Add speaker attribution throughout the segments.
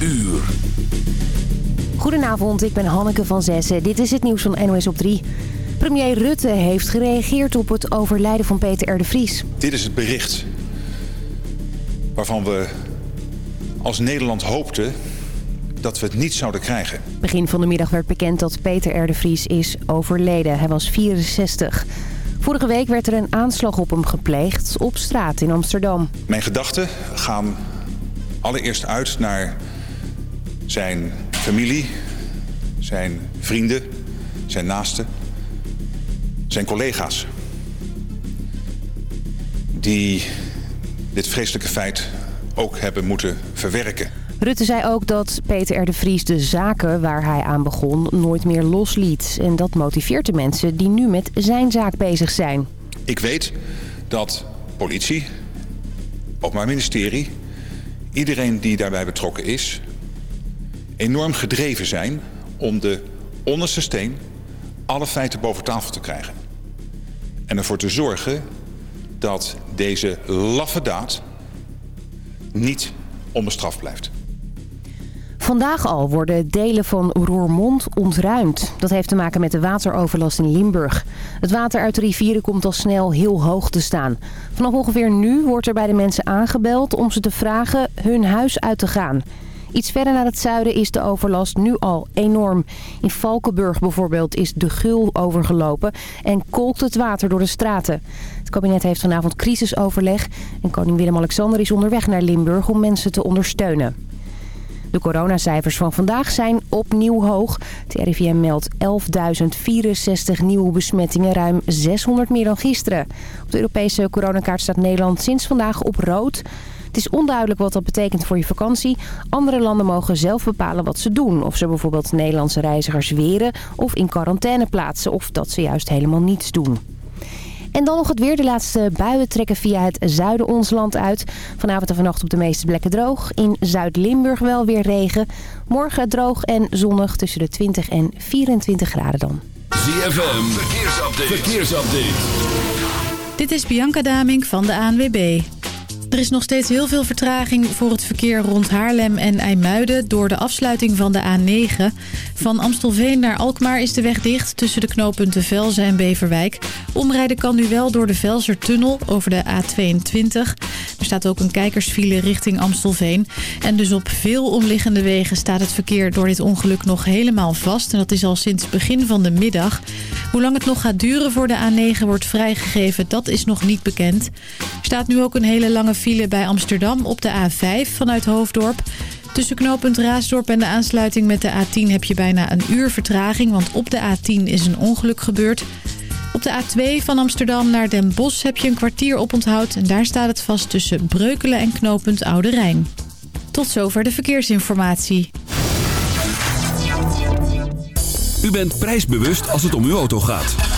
Speaker 1: uur.
Speaker 2: Goedenavond, ik ben Hanneke van Zessen. Dit is het nieuws van NOS op 3. Premier Rutte heeft gereageerd op het overlijden van Peter R. de Vries.
Speaker 3: Dit is het bericht waarvan we als Nederland hoopten dat we het niet zouden krijgen.
Speaker 2: Begin van de middag werd bekend dat Peter R. de Vries is overleden. Hij was 64. Vorige week werd er een aanslag op hem gepleegd op straat in Amsterdam.
Speaker 3: Mijn gedachten gaan allereerst uit naar zijn familie, zijn vrienden, zijn naasten, zijn collega's. Die dit vreselijke feit ook hebben moeten verwerken.
Speaker 2: Rutte zei ook dat Peter R. de Vries de zaken waar hij aan begon nooit meer losliet. En dat motiveert de mensen die nu met zijn zaak bezig zijn.
Speaker 3: Ik weet dat politie, openbaar ministerie, iedereen die daarbij betrokken is... enorm gedreven zijn om de onderste steen alle feiten boven tafel te krijgen. En ervoor te zorgen dat deze laffe daad niet onbestraft blijft.
Speaker 2: Vandaag al worden delen van Roermond ontruimd. Dat heeft te maken met de wateroverlast in Limburg. Het water uit de rivieren komt al snel heel hoog te staan. Vanaf ongeveer nu wordt er bij de mensen aangebeld om ze te vragen hun huis uit te gaan. Iets verder naar het zuiden is de overlast nu al enorm. In Valkenburg bijvoorbeeld is de gul overgelopen en kolkt het water door de straten. Het kabinet heeft vanavond crisisoverleg en koning Willem-Alexander is onderweg naar Limburg om mensen te ondersteunen. De coronacijfers van vandaag zijn opnieuw hoog. Het RIVM meldt 11.064 nieuwe besmettingen, ruim 600 meer dan gisteren. Op de Europese coronakaart staat Nederland sinds vandaag op rood. Het is onduidelijk wat dat betekent voor je vakantie. Andere landen mogen zelf bepalen wat ze doen. Of ze bijvoorbeeld Nederlandse reizigers weren of in quarantaine plaatsen. Of dat ze juist helemaal niets doen. En dan nog het weer. De laatste buien trekken via het zuiden ons land uit. Vanavond en vannacht op de meeste plekken droog. In Zuid-Limburg wel weer regen. Morgen droog en zonnig tussen de 20 en 24 graden dan.
Speaker 1: ZFM, verkeersupdate. verkeersupdate.
Speaker 4: Dit is Bianca Daming van de ANWB. Er is nog steeds heel veel vertraging voor het verkeer rond Haarlem en IJmuiden... door de afsluiting van de A9. Van Amstelveen naar Alkmaar is de weg dicht tussen de knooppunten Velzen en Beverwijk. Omrijden kan nu wel door de Velsertunnel over de A22. Er staat ook een kijkersfile richting Amstelveen. En dus op veel omliggende wegen staat het verkeer door dit ongeluk nog helemaal vast. En dat is al sinds begin van de middag. Hoe lang het nog gaat duren voor de A9 wordt vrijgegeven, dat is nog niet bekend. Er staat nu ook een hele lange file bij Amsterdam op de A5 vanuit Hoofddorp. Tussen knooppunt Raasdorp en de aansluiting met de A10 heb je bijna een uur vertraging... want op de A10 is een ongeluk gebeurd. Op de A2 van Amsterdam naar Den Bosch heb je een kwartier oponthoud... en daar staat het vast tussen Breukelen en knooppunt Oude Rijn. Tot zover de verkeersinformatie.
Speaker 1: U bent prijsbewust als het om uw auto gaat.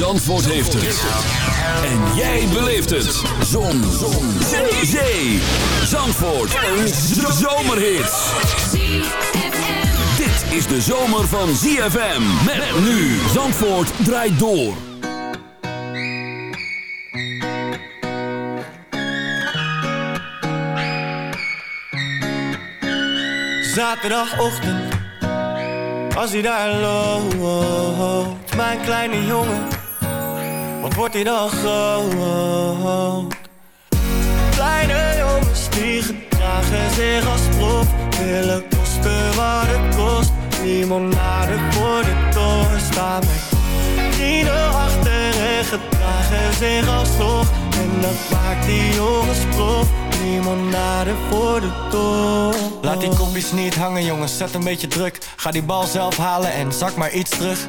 Speaker 1: Zandvoort heeft het. En jij beleeft het. Zon. Zon. Zee. Zee. Zandvoort. Een zomerhit. Dit is de zomer van ZFM. Met nu. Zandvoort draait door.
Speaker 5: Zaterdagochtend, als hij daar loopt, mijn kleine jongen, wordt hij dan groot? Kleine jongens die gedragen zich als prof, willen kosten wat het kost. Limonade voor de toren staan mijn vrienden achter en gedragen zich als toch. En dat maakt die jongens prof limonade voor de toren. Laat die kopjes niet hangen jongens, zet een beetje druk. Ga die bal zelf halen en zak maar iets terug.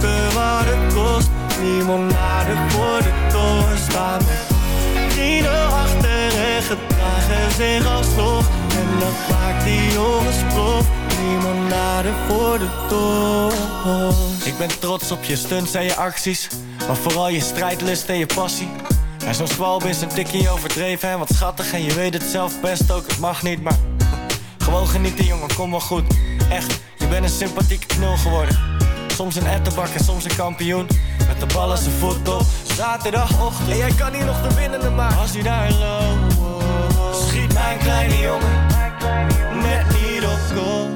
Speaker 5: kosten wat het kost. Limonade voor de toren staan vrienden achter en gedragen zich als nog. En dat maakt die jongens prof limonade voor de toon. Ik ben trots op je stunts en je acties. Maar vooral je strijdlust en je passie. En zo'n zwalb is een tikje overdreven en wat schattig. En je weet het zelf best ook, het mag niet, maar... Gewoon genieten jongen, kom wel goed. Echt, je bent een sympathieke knul geworden. Soms een ettenbak en soms een kampioen. Met de bal als zijn voet op. Zaterdagochtend. En jij kan hier nog de winnende maken. Als hij daar loopt. Schiet mijn kleine jongen. Net niet op goal.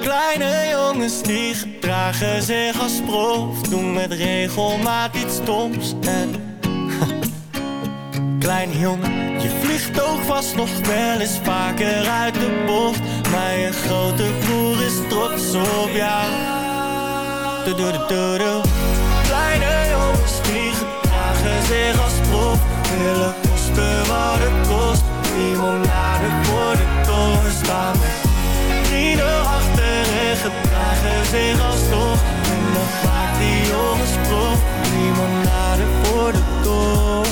Speaker 5: Kleine jongens die gedragen zich als prof Doen met regelmaat iets stoms en Kleine jongen, je vliegt ook vast nog wel eens vaker uit de bocht Je grote broer is trots op jou. Do -do -do Kleine jongens die gedragen zich als prof. Willen kosten wat het kost. Limonade voor de toren staan? Vrienden achter en gedragen zich alsnog En dan maakt die jongens prof. Limonade voor de toren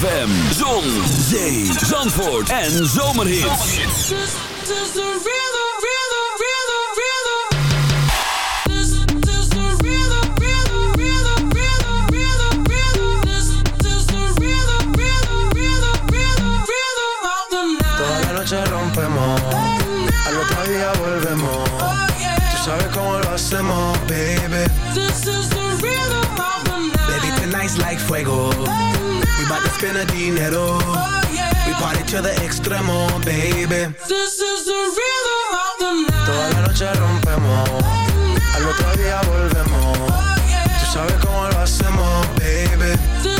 Speaker 1: ZFM, zon, zee, zandvoort en zomerhits.
Speaker 6: Toda la noche rompemos, al volvemos. Sabes lo hacemos, We bout to spend a dinero. We party to the extremo, baby. Toda la noche rompemos, al otro día volvemos. Tú sabes cómo lo hacemos, baby. Baby,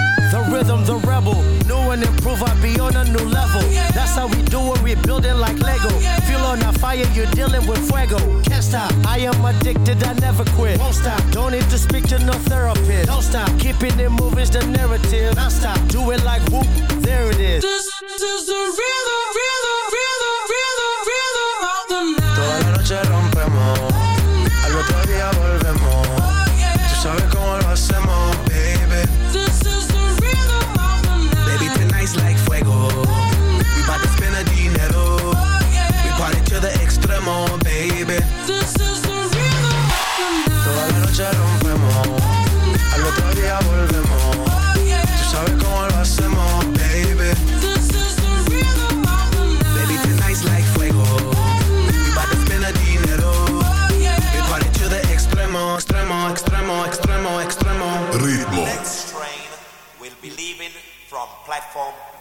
Speaker 7: Rhythm, the rebel. New and improve, I be on a new level. That's how we do it, we building like Lego. Feel on a fire, you're dealing with fuego. Can't stop, I am addicted, I never quit. Won't stop, don't need to speak to no therapist. Don't stop, keeping it moving's the narrative. Non stop, do it like whoop, there it is.
Speaker 8: Platform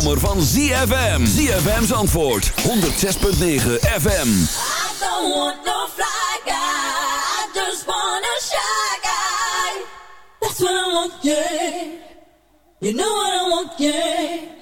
Speaker 9: zomer van
Speaker 1: ZFM. ZFM's antwoord. 106.9 FM.
Speaker 10: I don't want no fly guy. I just want a shy guy. That's what I want, yeah. You know what I want, yeah.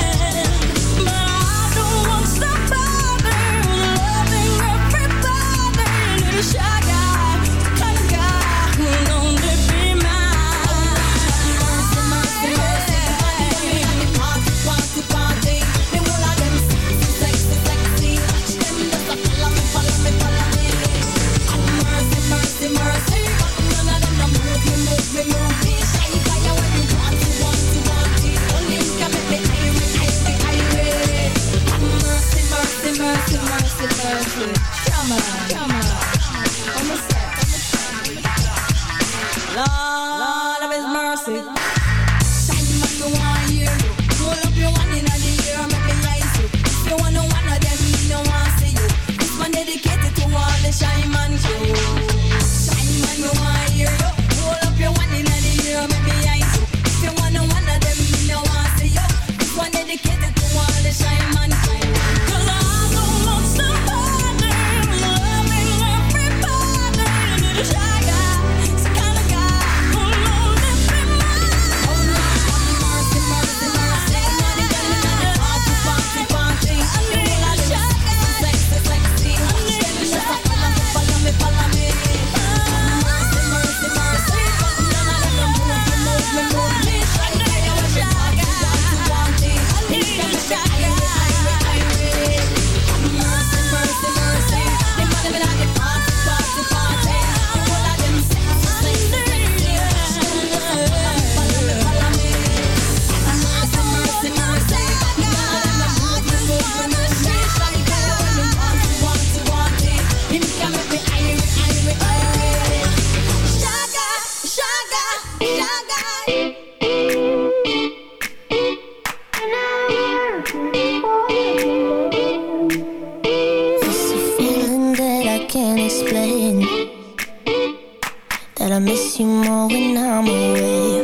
Speaker 11: miss you more when I'm away.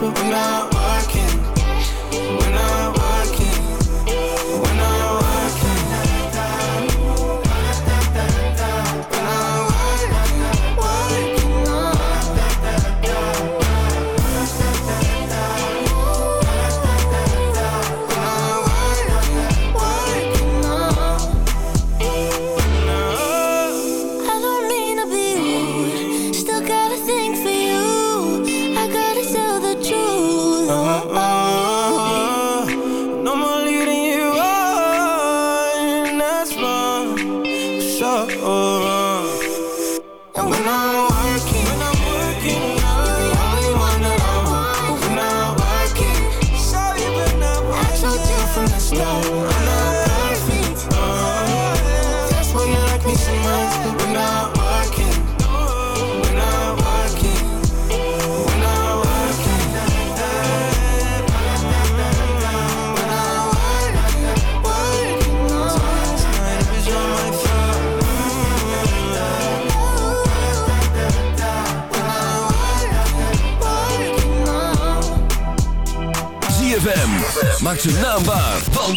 Speaker 11: but we're not working.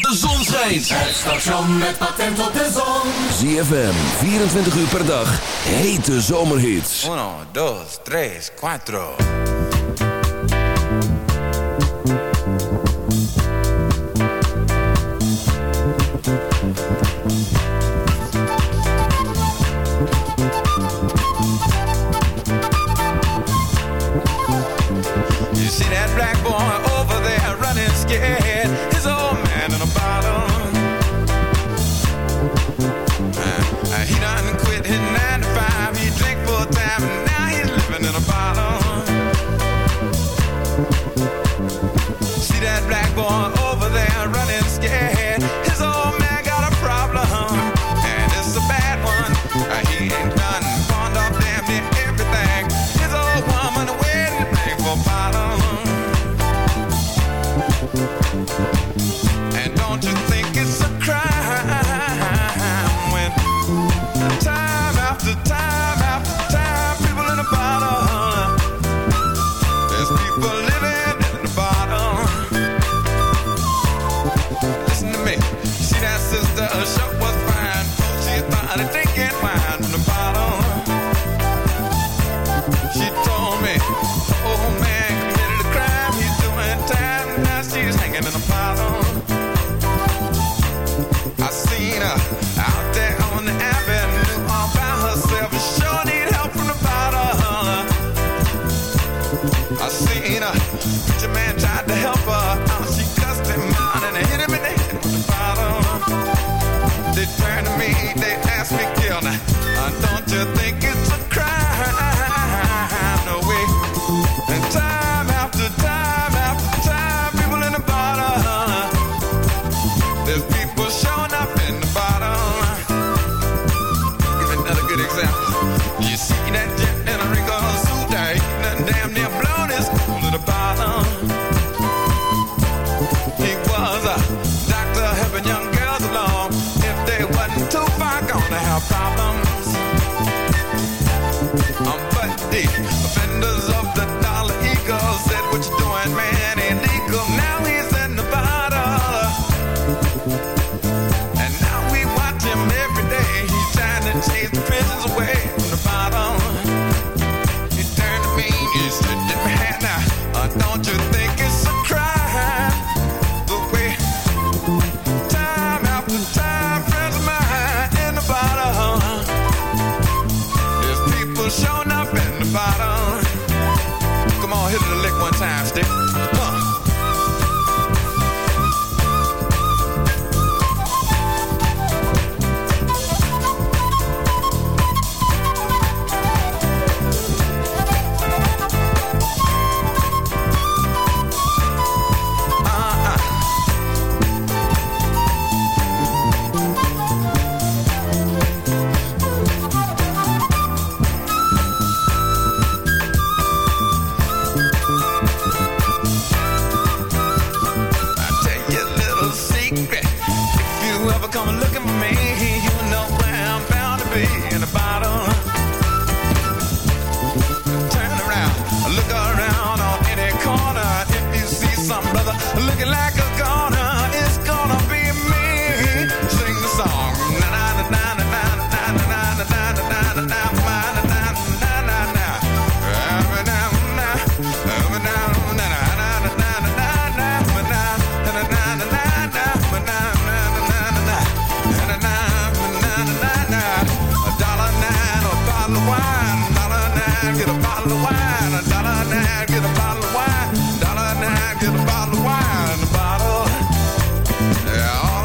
Speaker 12: de zon schijnt.
Speaker 13: Het station met patent op de zon.
Speaker 12: ZFM, 24 uur per dag, hete zomerhits. 1, 2, 3, 4. Offenders of the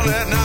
Speaker 9: let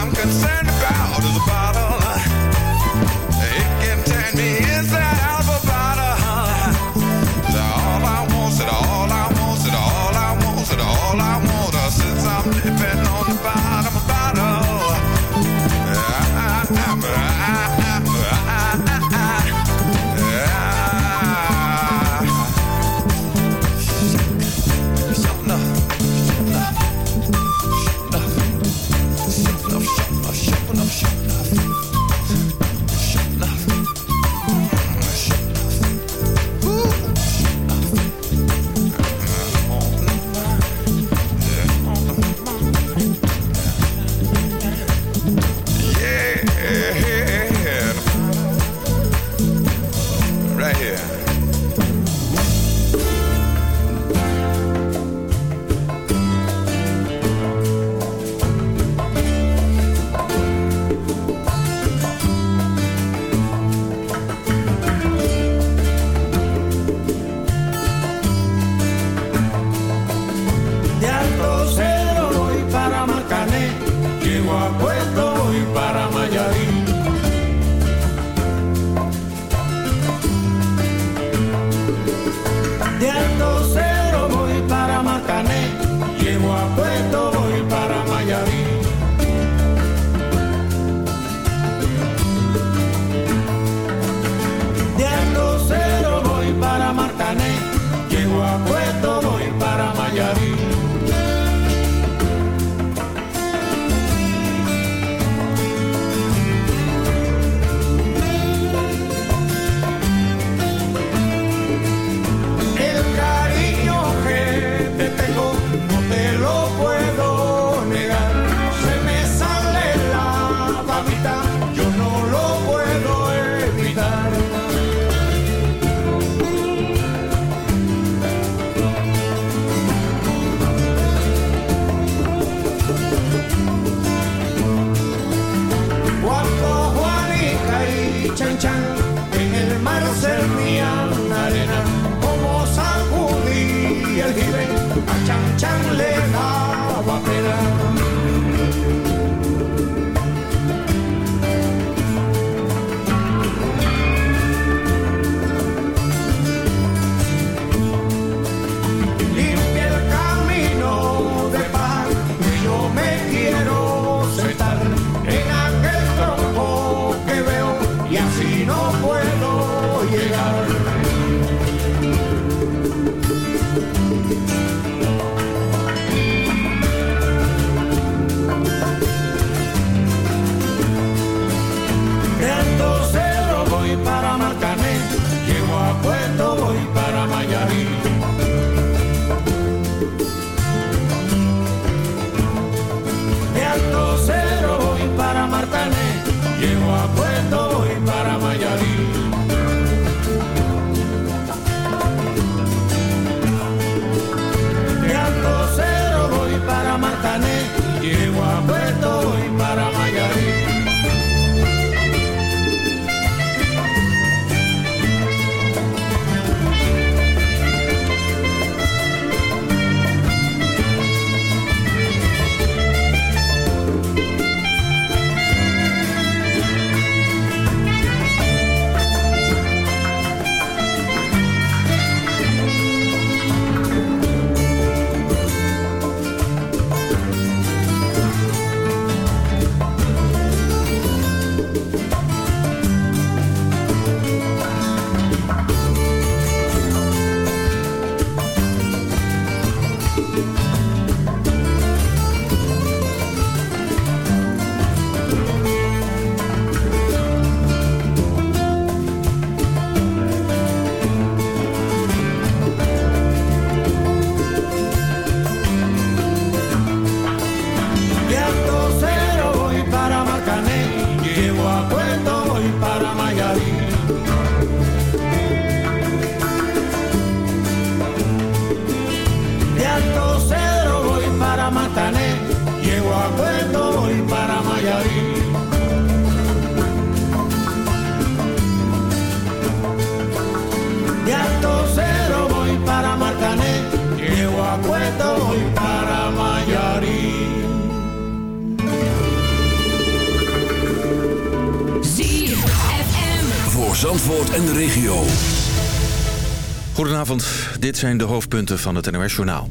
Speaker 9: zijn de hoofdpunten van het NOS-journaal.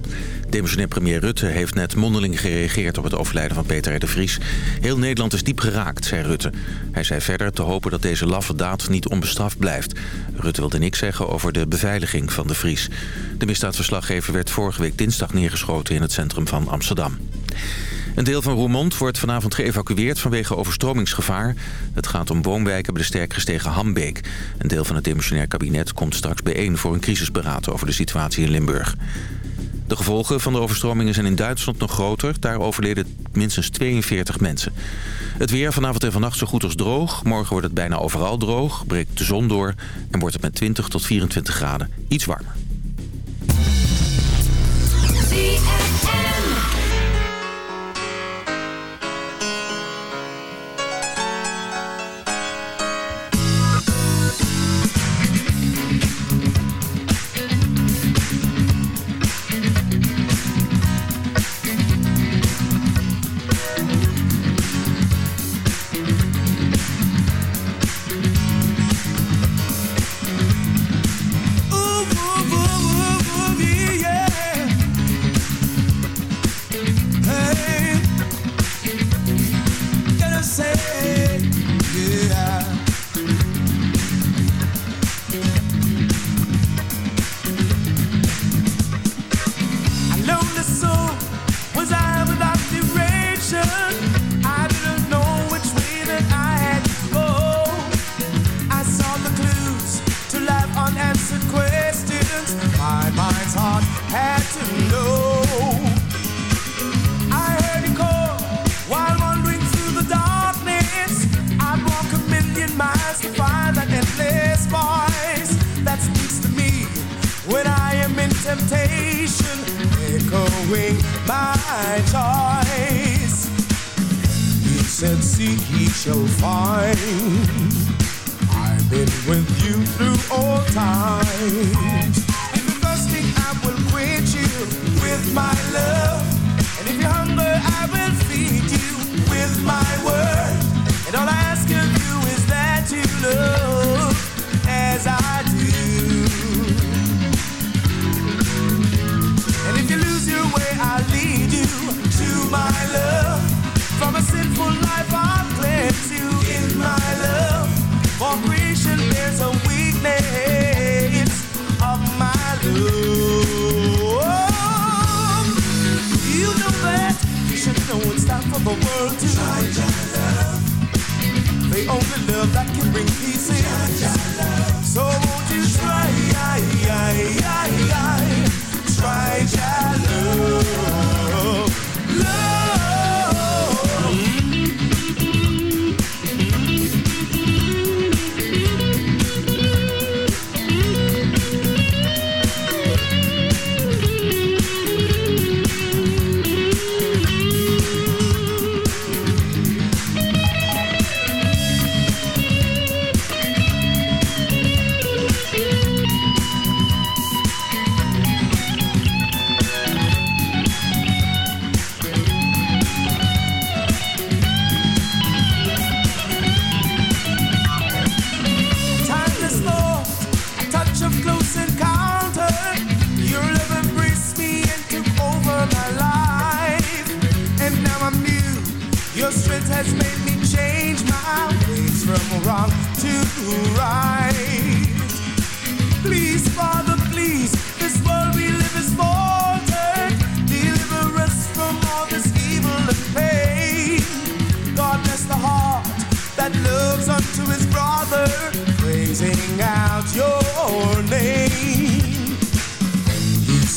Speaker 9: Demissionair premier Rutte heeft net mondeling gereageerd op het overlijden van Peter de Vries. Heel Nederland is diep geraakt, zei Rutte. Hij zei verder te hopen dat deze laffe daad niet onbestraft blijft. Rutte wilde niks zeggen over de beveiliging van de Vries. De misdaadverslaggever werd vorige week dinsdag neergeschoten in het centrum van Amsterdam. Een deel van Roermond wordt vanavond geëvacueerd vanwege overstromingsgevaar. Het gaat om woonwijken bij de sterk gestegen Hambeek. Een deel van het demissionair kabinet komt straks bijeen voor een crisisberaad over de situatie in Limburg. De gevolgen van de overstromingen zijn in Duitsland nog groter. Daar overleden minstens 42 mensen. Het weer vanavond en vannacht zo goed als droog. Morgen wordt het bijna overal droog, breekt de zon door... en wordt het met 20 tot 24 graden iets warmer.
Speaker 13: Yeah.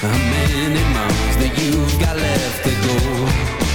Speaker 13: how many miles that you've got left to go.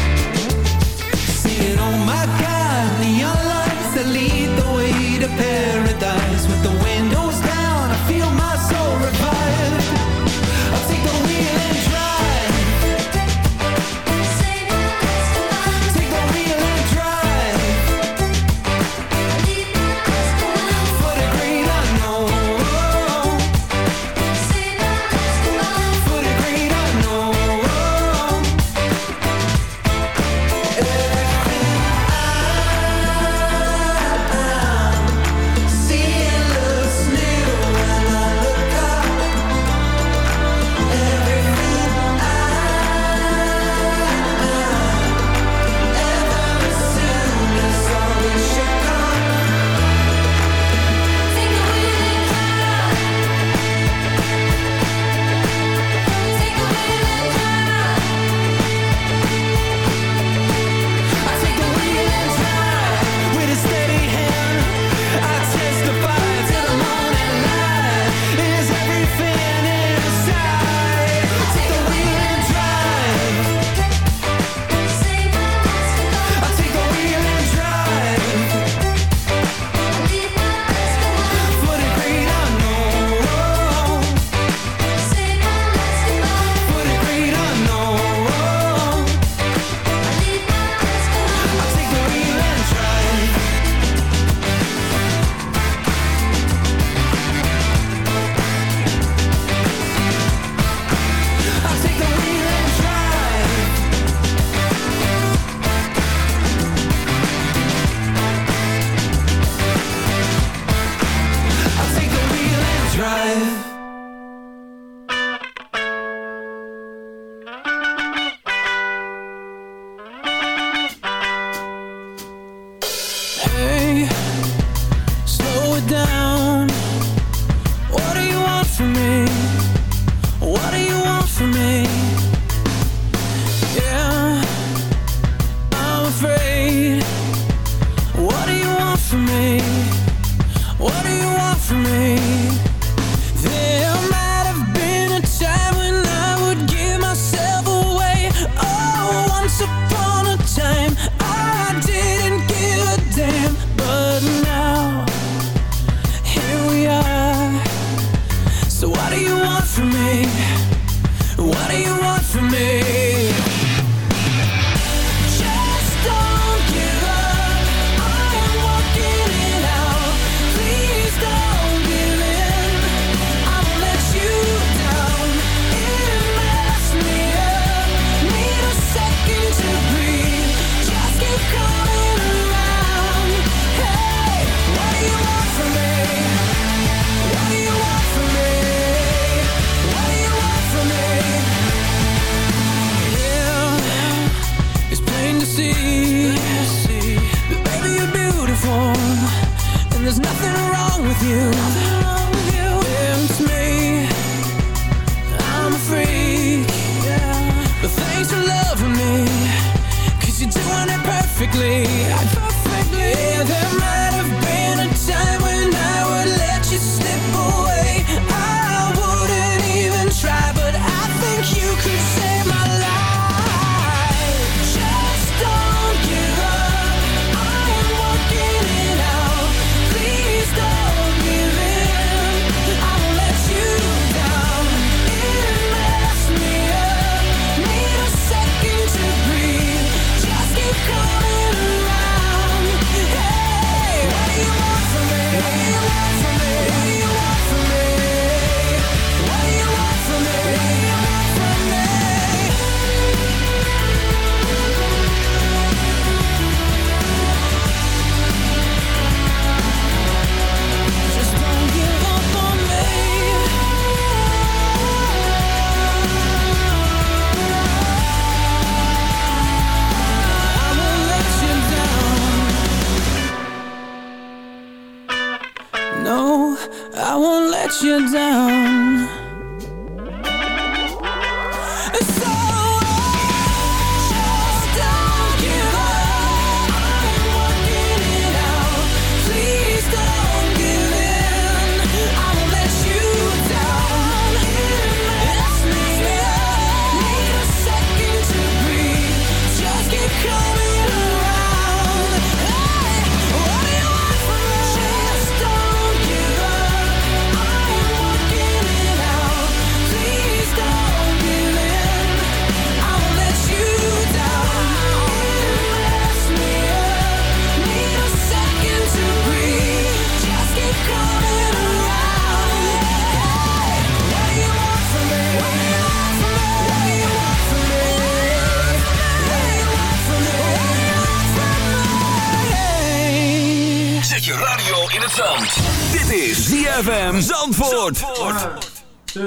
Speaker 1: je radio in het zand. Dit is ZFM Zandvoort.
Speaker 14: Zandvoort. 2,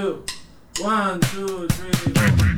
Speaker 14: 1, 2, 3.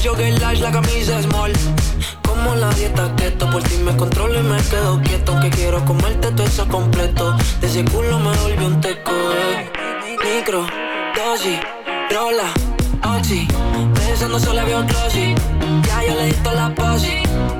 Speaker 14: Jeans, jogger, lash, la camisa small Como la dieta keto Por ti me controlo y me quedo quieto. Aunque quiero comerte todo eso completo. De ese culo me volvió un teco. Eh. Micro, dosis, rola, oxi. Pensando solo veo un Ya yo le di la posi.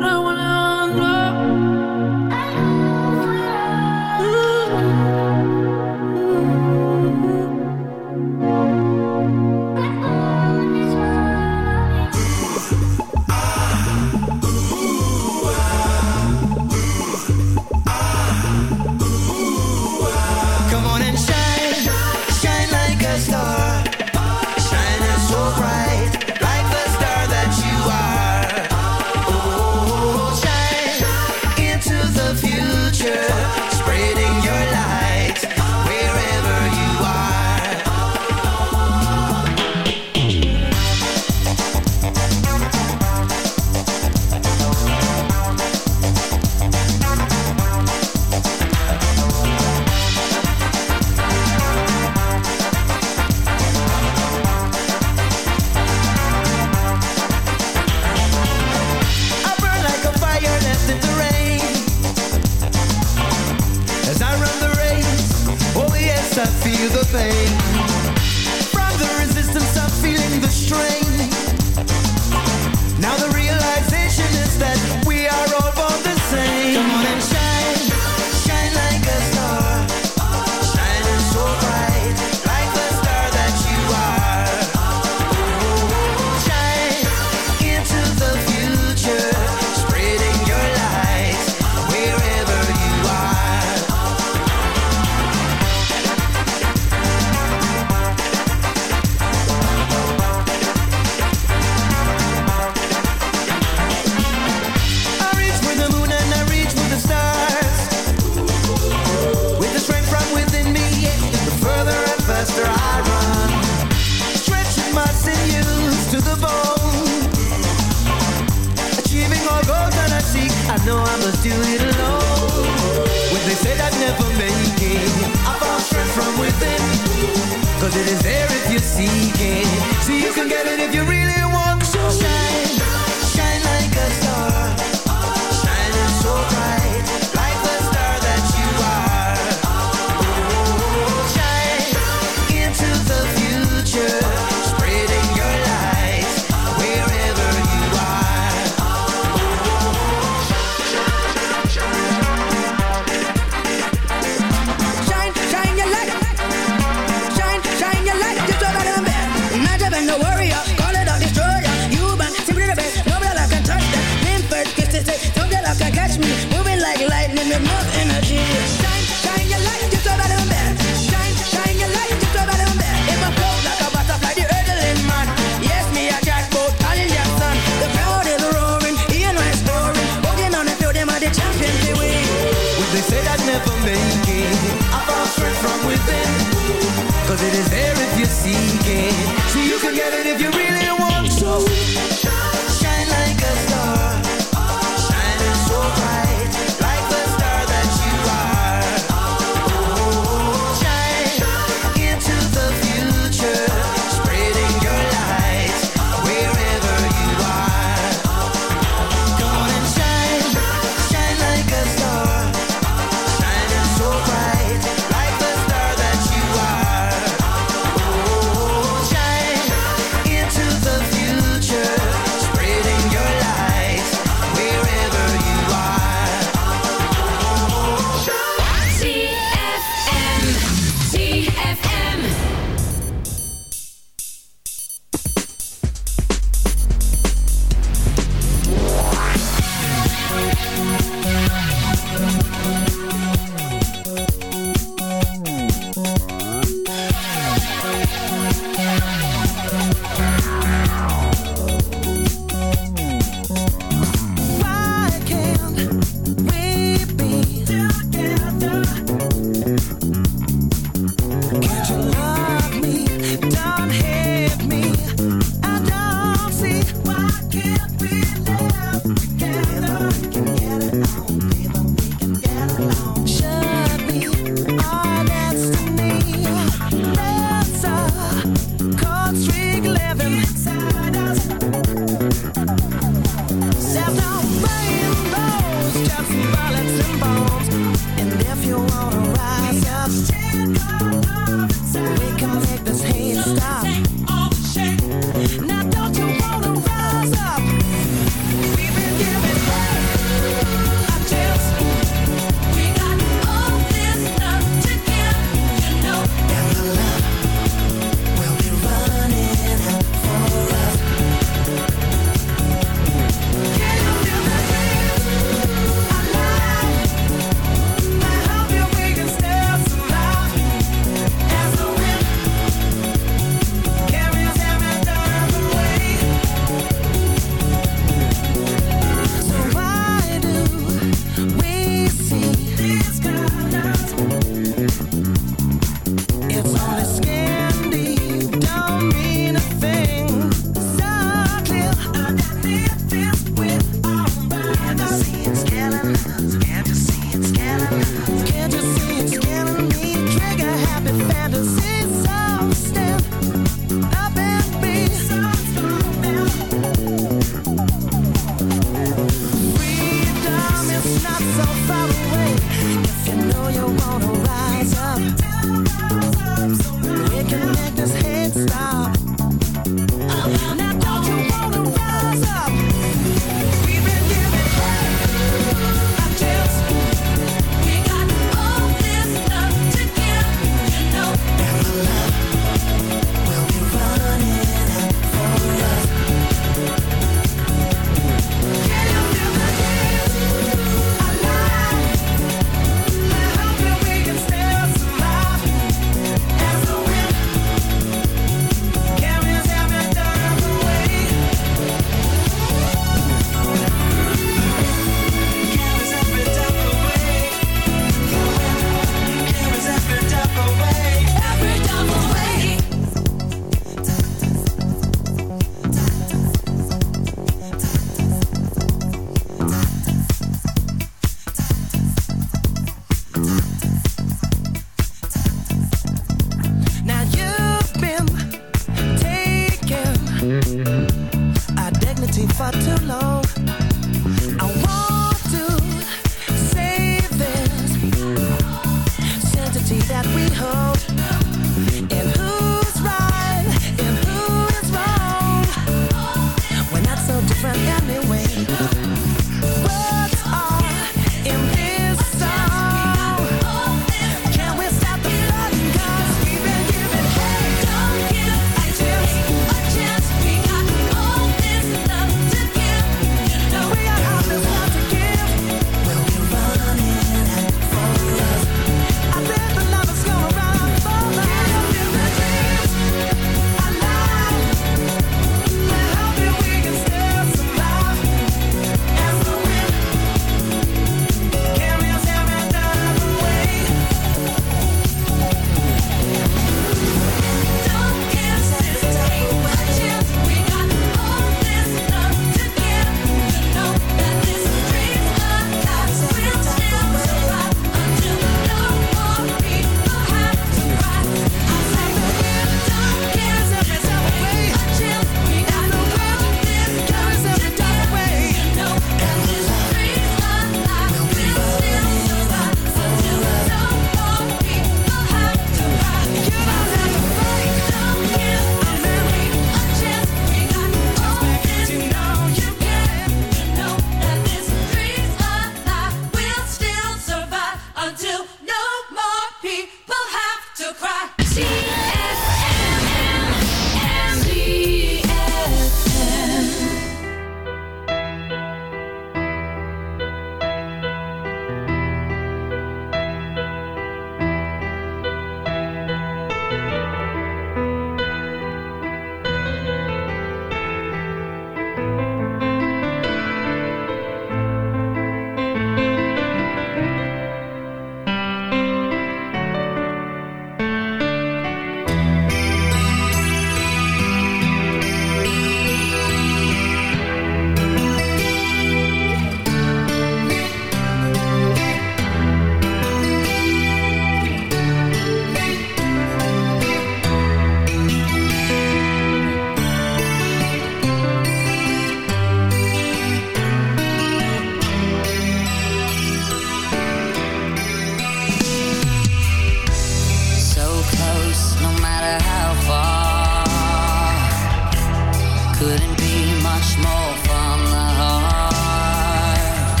Speaker 15: much more from the heart.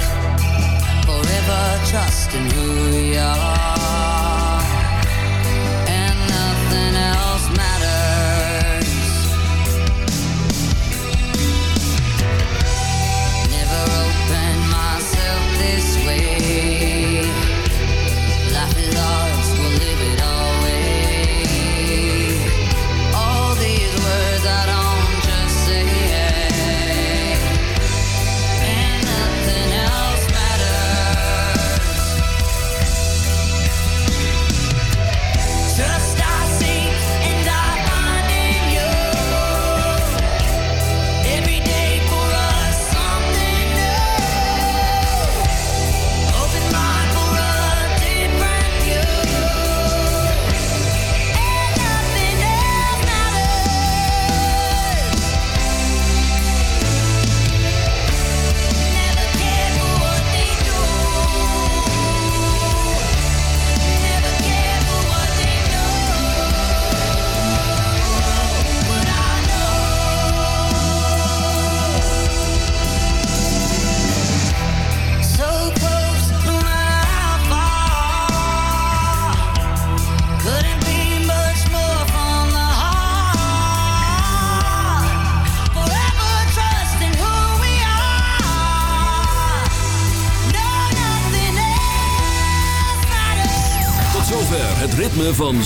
Speaker 15: Forever trusting who you are.